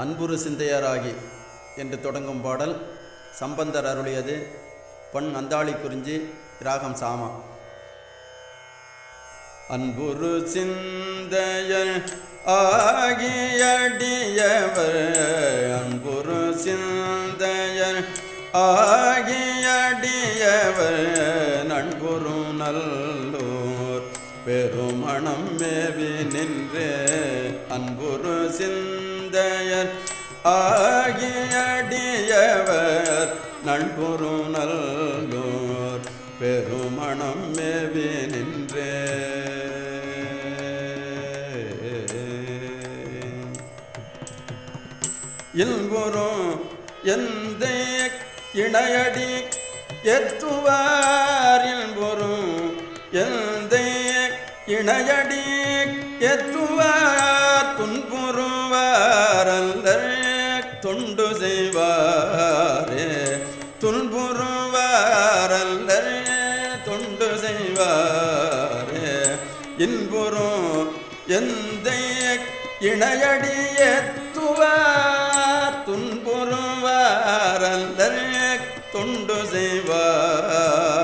அன்புரு சிந்தையராகி என்று தொடங்கும் பாடல் சம்பந்தர் அருளியது பொன் அந்தாளி குறிஞ்சி ராகம் சாமா. அன்புரு சிந்தைய ஆகியடியவர் அன்புரு சிந்தைய ஆகியடியவர் நண்புரு நல்லூர் பெருமணம் மேவி நின்று அன்புரு சிந்தையர் ஆகியடியவர் நண்புரு நல்லூர் பெருமணம் மேவி நின்றே. இல்புறும் எந்த இணையடி எத்துவாரில் பொறும் எந்த இணையடி எத்துவார் துன்புறுவாரல்ல தொண்டு செய்வாரே. துன்புறுவாரல்ல தொண்டு செய்வாரே. இன்புறும் எந்த இணையடிய துவார். துன்புறுவாரல்ல தொண்டு செய்வார்.